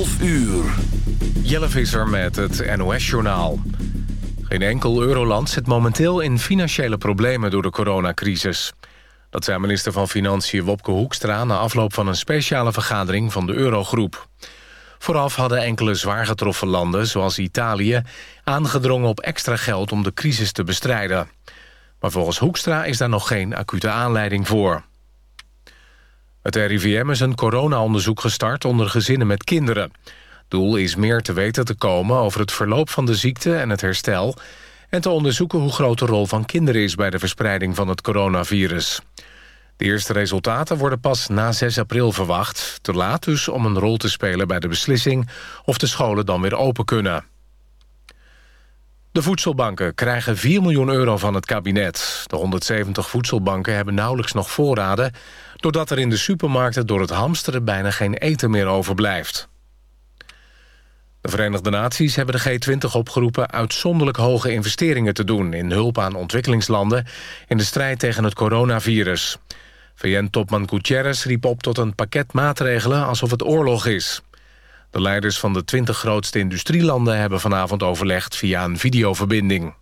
12 uur. Jelle Visser met het NOS-journaal. Geen enkel euroland zit momenteel in financiële problemen door de coronacrisis. Dat zei minister van Financiën Wopke Hoekstra... na afloop van een speciale vergadering van de Eurogroep. Vooraf hadden enkele zwaar getroffen landen, zoals Italië... aangedrongen op extra geld om de crisis te bestrijden. Maar volgens Hoekstra is daar nog geen acute aanleiding voor. Het RIVM is een corona-onderzoek gestart onder gezinnen met kinderen. Doel is meer te weten te komen over het verloop van de ziekte en het herstel... en te onderzoeken hoe groot de rol van kinderen is... bij de verspreiding van het coronavirus. De eerste resultaten worden pas na 6 april verwacht. Te laat dus om een rol te spelen bij de beslissing... of de scholen dan weer open kunnen. De voedselbanken krijgen 4 miljoen euro van het kabinet. De 170 voedselbanken hebben nauwelijks nog voorraden... doordat er in de supermarkten door het hamsteren bijna geen eten meer overblijft. De Verenigde Naties hebben de G20 opgeroepen... uitzonderlijk hoge investeringen te doen in hulp aan ontwikkelingslanden... in de strijd tegen het coronavirus. VN-topman Gutierrez riep op tot een pakket maatregelen alsof het oorlog is. De leiders van de 20 grootste industrielanden hebben vanavond overlegd via een videoverbinding.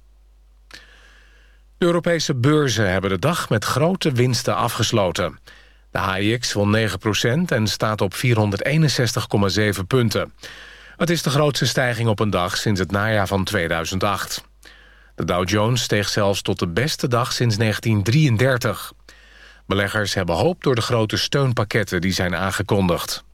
De Europese beurzen hebben de dag met grote winsten afgesloten. De HIX won 9% en staat op 461,7 punten. Het is de grootste stijging op een dag sinds het najaar van 2008. De Dow Jones steeg zelfs tot de beste dag sinds 1933. Beleggers hebben hoop door de grote steunpakketten die zijn aangekondigd.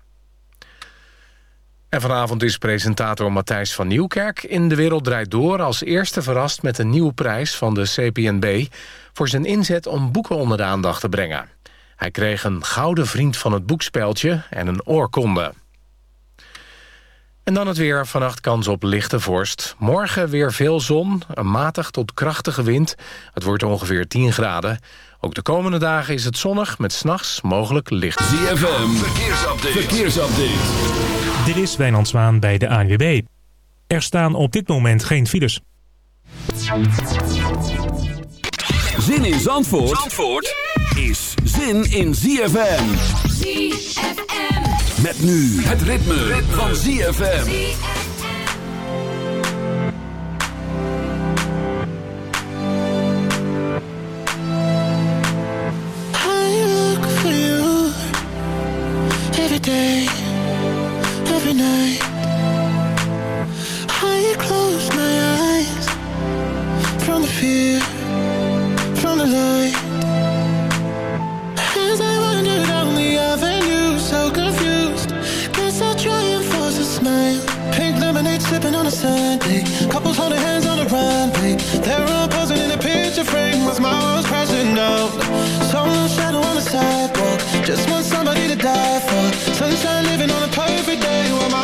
En vanavond is presentator Matthijs van Nieuwkerk in De Wereld Draait Door... als eerste verrast met een nieuwe prijs van de CPNB... voor zijn inzet om boeken onder de aandacht te brengen. Hij kreeg een gouden vriend van het boekspeltje en een oorkonde. En dan het weer. Vannacht kans op lichte vorst. Morgen weer veel zon, een matig tot krachtige wind. Het wordt ongeveer 10 graden. Ook de komende dagen is het zonnig met s'nachts mogelijk licht. ZFM, verkeersupdate. verkeersupdate. Dit is Wijnand Zwaan bij de ANWB. Er staan op dit moment geen files. Zin in Zandvoort, Zandvoort zin in ZFM. ZFM. Met nu het ritme, ritme. van ZFM. every day, on a perfect day while my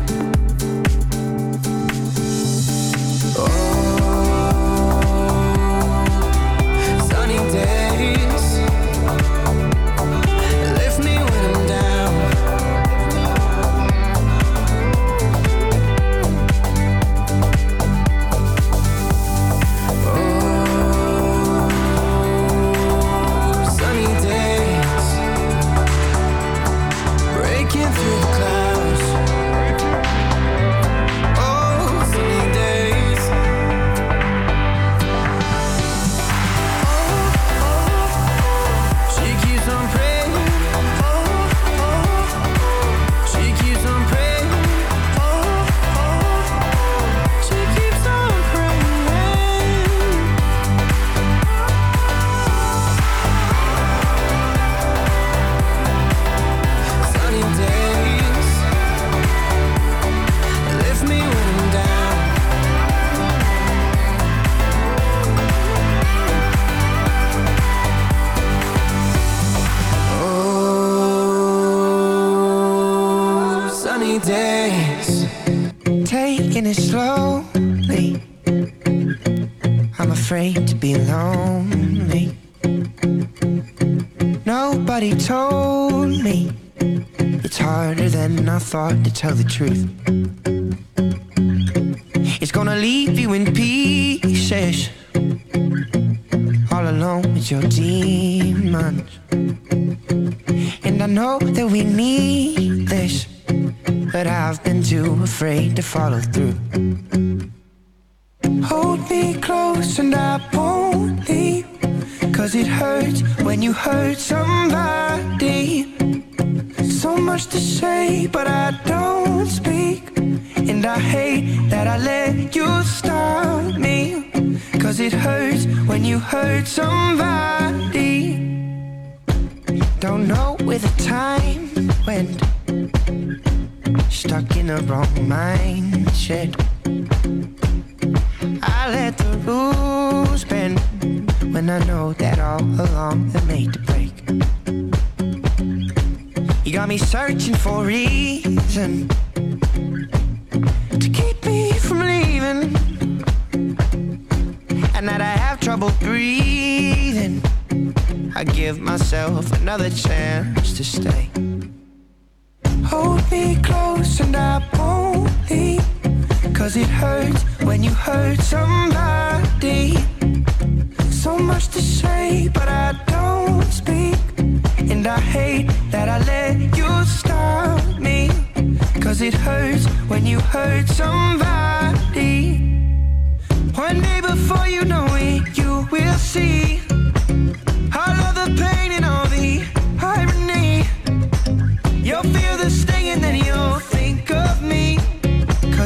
Days. taking it slowly. I'm afraid to be lonely. Nobody told me it's harder than I thought to tell the truth. It's gonna leave you in pieces, all alone with your demons. And I know that we need this but I've been too afraid to follow through. Hold me close and I won't leave. Cause it hurts when you hurt somebody. So much to say, but I don't speak. And I hate that I let you stop me. Cause it hurts when you hurt somebody. Don't know where the time went. Stuck in the wrong mindset. I let the rules bend when I know that all along they're made to break. You got me searching for a reason to keep me from leaving, and that I have trouble breathing. I give myself another chance to stay. Hold me close and I won't leave. Cause it hurts when you hurt somebody. So much to say, but I don't speak. And I hate that I let you stop me. Cause it hurts when you hurt somebody. One day before you know it, you will see.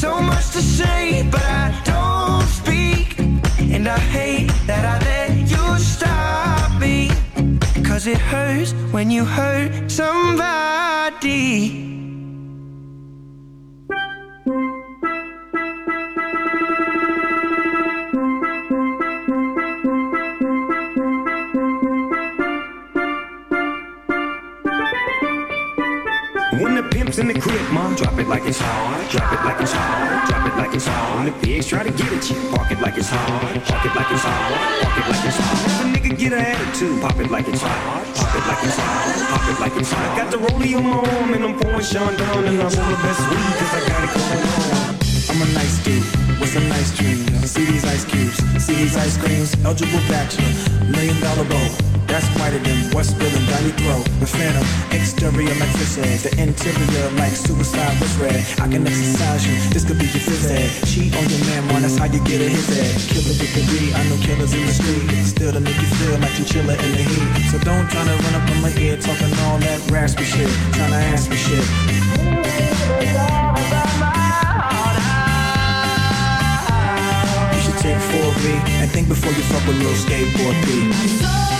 So much to say, but I don't speak. And I hate that I let you stop me. Cause it hurts when you hurt somebody. In the crib, mom, drop it like it's hard. Drop it like it's hard. Drop it like it's hard. The pigs try to get at you, park it like it's hard. Park it like it's hard. Park it like it's hard. If a nigga get an attitude, pop it like it's hard. Pop it like it's hard. Pop it like it's hard. Got the rollie on my arm and I'm pouring Chandon and I'm roll the best weed cause I got it going on. I'm a nice dude with some nice dreams. See these ice cubes, see these ice creams. Eligible bachelor, million dollar bow. That's whiter than what's spilling down your throat. The phantom, exterior like fish eggs. The interior like suicide was red. I can exercise you, this could be your phys ed. Cheat on your man, man, that's how you get a his head. Killer B, I know killers in the street. Still to make you feel like you chiller in the heat. So don't try to run up on my ear talking all that raspy shit. Trying to ask me shit. Before you fuck with little skateboard P.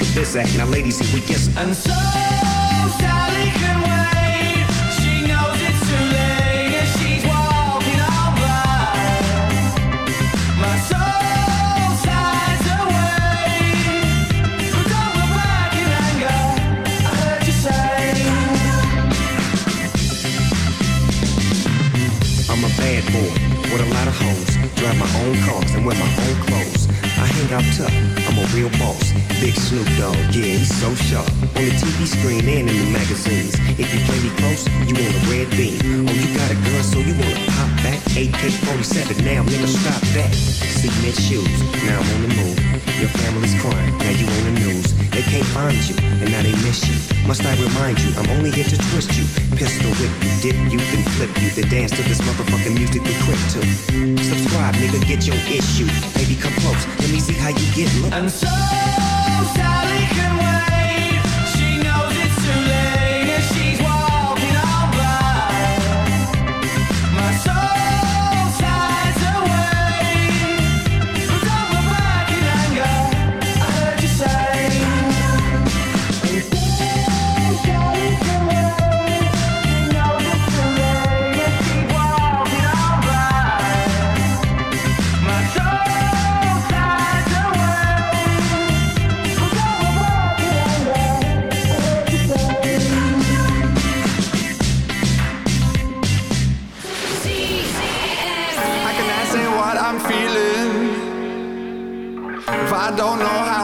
G's to the biz act. Now, ladies, here we get And so Sally can wait. She knows it's too late and she's walking on by. My soul sighs away. But don't look back in anger. I heard you say. I'm a bad boy with a lot of hoes. Drive my own cars and wear my own clothes. I hang out tough. I'm a real boss. Big Snoop Dogg, yeah, he's so sharp. On the TV screen and in the magazines. If you play me close, you want a red beam. Oh, you got a gun, so you wanna pop back? AK-47, now nigga stop that. Cement shoes, now I'm on the move. Your family's crying, now you on the news. They can't find you, and now they miss you. Must I remind you, I'm only here to twist you. Pistol whip you, dip you, then flip you. Then dance to this motherfucking music we quick to. Subscribe, nigga, get your issue. Baby, come close, let me see how you get look. And so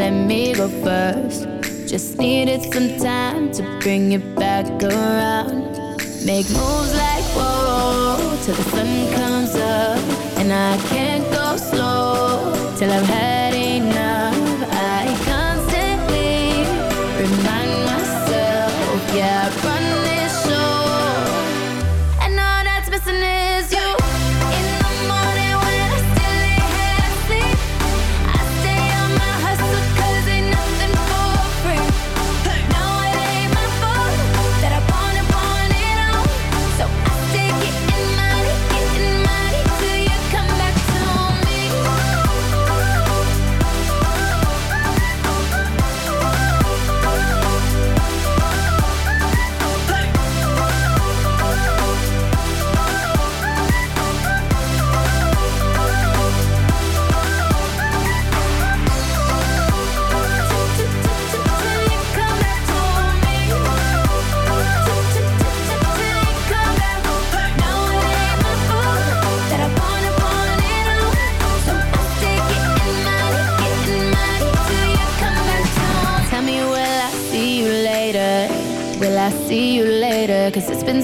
let me go first. Just needed some time to bring it back around. Make moves like whoa, till the sun comes up, and I can't go slow till I've had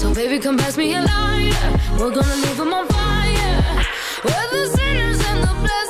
So baby, come pass me a lighter. We're gonna leave them on fire. We're the sinners and the blessed.